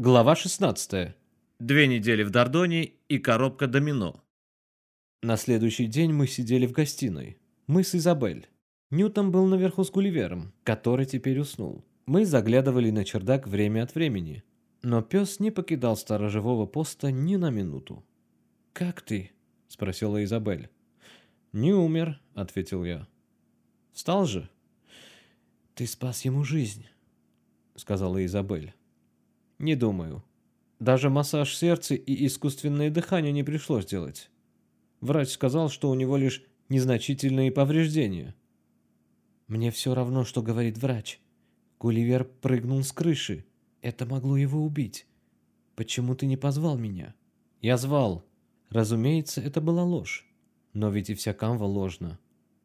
Глава 16. Две недели в Дордоне и коробка домино. На следующий день мы сидели в гостиной. Мы с Изабель. Ньютон был наверху с Гулливером, который теперь уснул. Мы заглядывали на чердак время от времени. Но пес не покидал сторожевого поста ни на минуту. «Как ты?» – спросила Изабель. «Не умер», – ответил я. «Встал же?» «Ты спас ему жизнь», – сказала Изабель. Не думаю. Даже массаж сердца и искусственное дыхание не пришлось делать. Врач сказал, что у него лишь незначительные повреждения. Мне все равно, что говорит врач. Гулливер прыгнул с крыши. Это могло его убить. Почему ты не позвал меня? Я звал. Разумеется, это была ложь. Но ведь и вся камва ложна.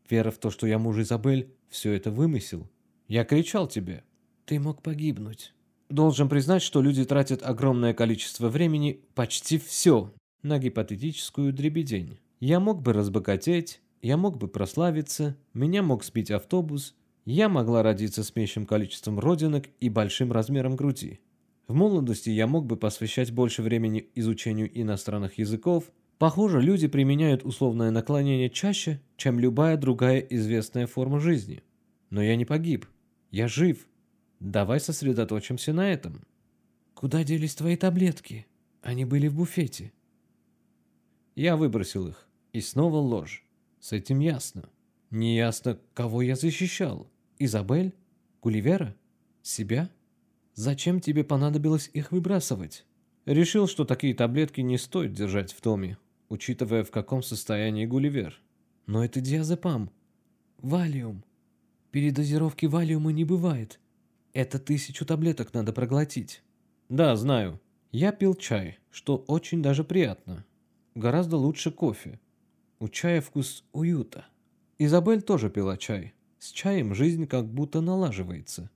Вера в то, что я муж Изабель, все это вымысел. Я кричал тебе. Ты мог погибнуть. Должен признать, что люди тратят огромное количество времени, почти все, на гипотетическую дребедень. Я мог бы разбогатеть, я мог бы прославиться, меня мог сбить автобус, я могла родиться с меньшим количеством родинок и большим размером груди. В молодости я мог бы посвящать больше времени изучению иностранных языков. Похоже, люди применяют условное наклонение чаще, чем любая другая известная форма жизни. Но я не погиб. Я жив. Давай сосредоточимся на этом. Куда делись твои таблетки? Они были в буфете. Я выбросил их. И снова ложь. С этим ясно. Не ясно, кого я защищал. Изабель? Гулливера? Себя? Зачем тебе понадобилось их выбрасывать? Решил, что такие таблетки не стоит держать в доме, учитывая, в каком состоянии Гулливер. Но это диазепам. Валиум. Передозировки валиума не бывает. Это тысячу таблеток надо проглотить. Да, знаю. Я пил чай, что очень даже приятно. Гораздо лучше кофе. У чая вкус уюта. Изабель тоже пила чай. С чаем жизнь как будто налаживается.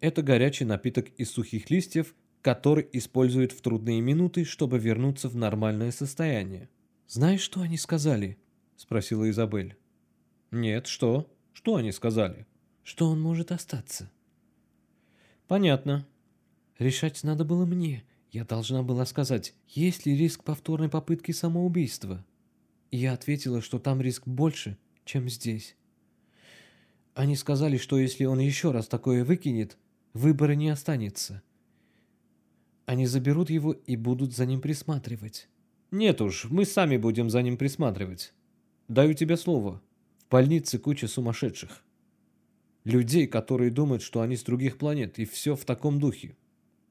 Это горячий напиток из сухих листьев, который используют в трудные минуты, чтобы вернуться в нормальное состояние. «Знаешь, что они сказали?» – спросила Изабель. «Нет, что? Что они сказали?» «Что он может остаться». Понятно. Решать надо было мне. Я должна была сказать, есть ли риск повторной попытки самоубийства. И я ответила, что там риск больше, чем здесь. Они сказали, что если он еще раз такое выкинет, выбора не останется. Они заберут его и будут за ним присматривать. Нет уж, мы сами будем за ним присматривать. Даю тебе слово. В больнице куча сумасшедших. Людей, которые думают, что они с других планет, и все в таком духе.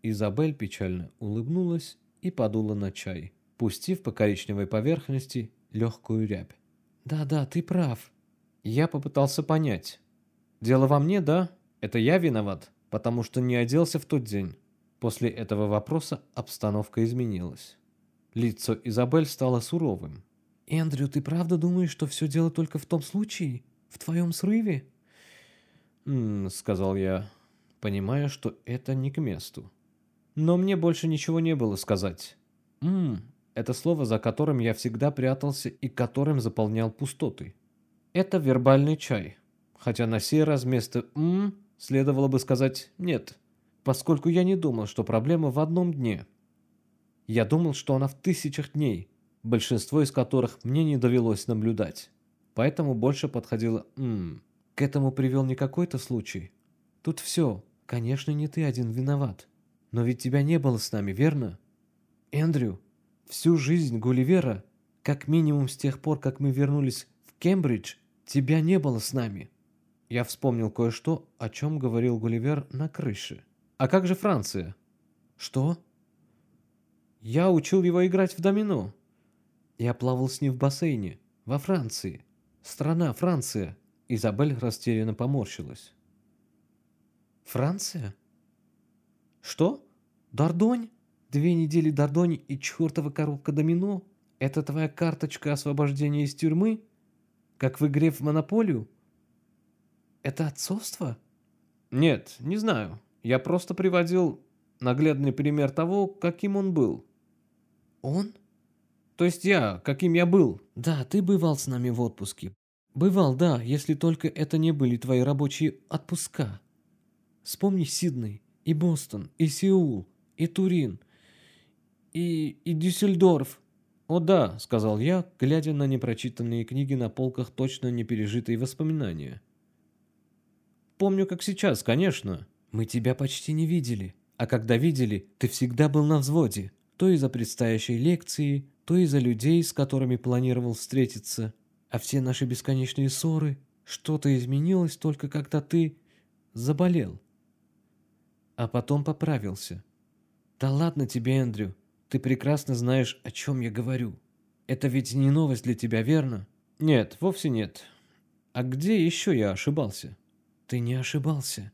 Изабель печально улыбнулась и подула на чай, пустив по коричневой поверхности легкую рябь. «Да-да, ты прав». Я попытался понять. «Дело во мне, да? Это я виноват, потому что не оделся в тот день». После этого вопроса обстановка изменилась. Лицо Изабель стало суровым. «Эндрю, ты правда думаешь, что все дело только в том случае? В твоем срыве?» Сказал я, понимая, что это не к месту. Но мне больше ничего не было сказать. «М-м» — это слово, за которым я всегда прятался и которым заполнял пустоты. Это вербальный чай. Хотя на сей раз вместо «м» следовало бы сказать «нет», поскольку я не думал, что проблема в одном дне. Я думал, что она в тысячах дней, большинство из которых мне не довелось наблюдать. Поэтому больше подходило «м». К этому привел не какой-то случай. Тут все. Конечно, не ты один виноват. Но ведь тебя не было с нами, верно? Эндрю, всю жизнь Гулливера, как минимум с тех пор, как мы вернулись в Кембридж, тебя не было с нами. Я вспомнил кое-что, о чем говорил Гулливер на крыше. А как же Франция? Что? Я учил его играть в домино. Я плавал с ним в бассейне, во Франции. Страна Франция. Изабель растерянно поморщилась. «Франция?» «Что? Дордонь? Две недели Дордонь и чертова коробка домино? Это твоя карточка освобождения из тюрьмы? Как в игре в монополию? Это отцовство?» «Нет, не знаю. Я просто приводил наглядный пример того, каким он был». «Он?» «То есть я, каким я был?» «Да, ты бывал с нами в отпуске. Бывал, да, если только это не были твои рабочие отпуска. Вспомни Сидней, и Бостон, и Сеул, и Турин, и, и Дюссельдорф. «О да», — сказал я, глядя на непрочитанные книги на полках точно не пережитые воспоминания. «Помню, как сейчас, конечно. Мы тебя почти не видели. А когда видели, ты всегда был на взводе. То из-за предстоящей лекции, то из-за людей, с которыми планировал встретиться. А все наши бесконечные ссоры, что-то изменилось только когда ты заболел. А потом поправился. Да ладно тебе, Эндрю, ты прекрасно знаешь, о чем я говорю. Это ведь не новость для тебя, верно? Нет, вовсе нет. А где еще я ошибался? Ты не ошибался.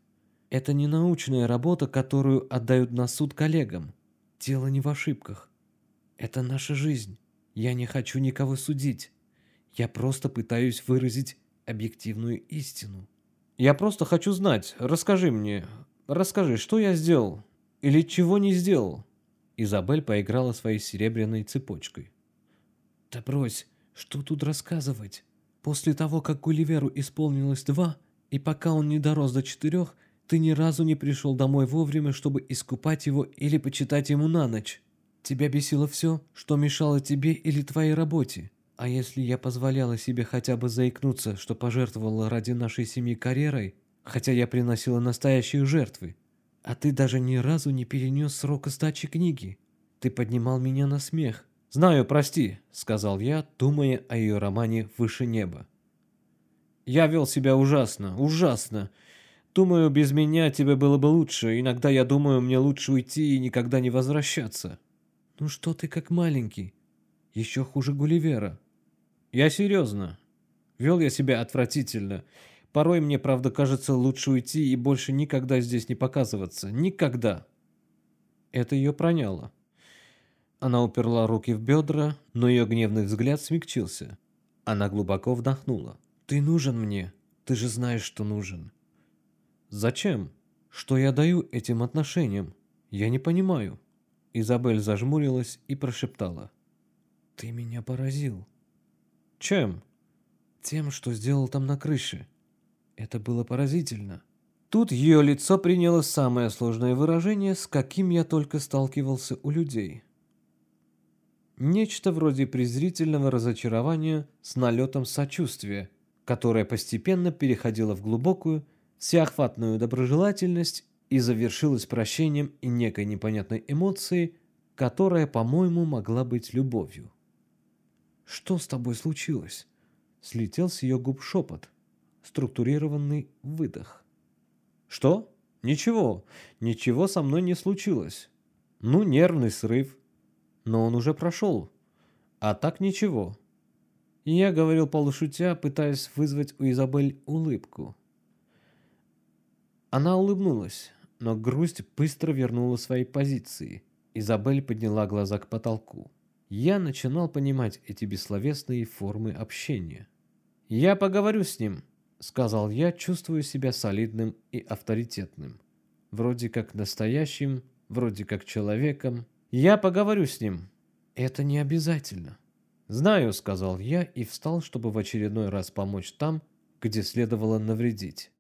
Это не научная работа, которую отдают на суд коллегам. Дело не в ошибках. Это наша жизнь. Я не хочу никого судить. Я просто пытаюсь выразить объективную истину. Я просто хочу знать. Расскажи мне. Расскажи, что я сделал? Или чего не сделал? Изабель поиграла своей серебряной цепочкой. «Да брось, что тут рассказывать? После того, как Гулливеру исполнилось два, и пока он не дорос до четырех, ты ни разу не пришел домой вовремя, чтобы искупать его или почитать ему на ночь. Тебя бесило все, что мешало тебе или твоей работе. А если я позволяла себе хотя бы заикнуться, что пожертвовала ради нашей семьи карьерой, хотя я приносила настоящие жертвы, а ты даже ни разу не перенес срок сдачи книги. Ты поднимал меня на смех. «Знаю, прости», — сказал я, думая о ее романе «Выше неба». «Я вел себя ужасно, ужасно. Думаю, без меня тебе было бы лучше. Иногда я думаю, мне лучше уйти и никогда не возвращаться». «Ну что ты как маленький? Еще хуже Гулливера». «Я серьезно. Вел я себя отвратительно. Порой мне, правда, кажется, лучше уйти и больше никогда здесь не показываться. Никогда. Это ее проняло. Она уперла руки в бедра, но ее гневный взгляд смягчился. Она глубоко вдохнула. «Ты нужен мне. Ты же знаешь, что нужен». «Зачем? Что я даю этим отношениям? Я не понимаю». Изабель зажмурилась и прошептала. «Ты меня поразил». «Чем?» «Тем, что сделал там на крыше. Это было поразительно. Тут ее лицо приняло самое сложное выражение, с каким я только сталкивался у людей. Нечто вроде презрительного разочарования с налетом сочувствия, которое постепенно переходило в глубокую, всеохватную доброжелательность и завершилось прощением и некой непонятной эмоцией, которая, по-моему, могла быть любовью. «Что с тобой случилось?» Слетел с ее губ шепот структурированный выдох. «Что? Ничего. Ничего со мной не случилось. Ну, нервный срыв. Но он уже прошел. А так ничего». Я говорил полушутя, пытаясь вызвать у Изабель улыбку. Она улыбнулась, но грусть быстро вернула свои позиции. Изабель подняла глаза к потолку. Я начинал понимать эти бессловесные формы общения. «Я поговорю с ним», сказал я, чувствую себя солидным и авторитетным. Вроде как настоящим, вроде как человеком. Я поговорю с ним. Это не обязательно. Знаю, сказал я и встал, чтобы в очередной раз помочь там, где следовало навредить.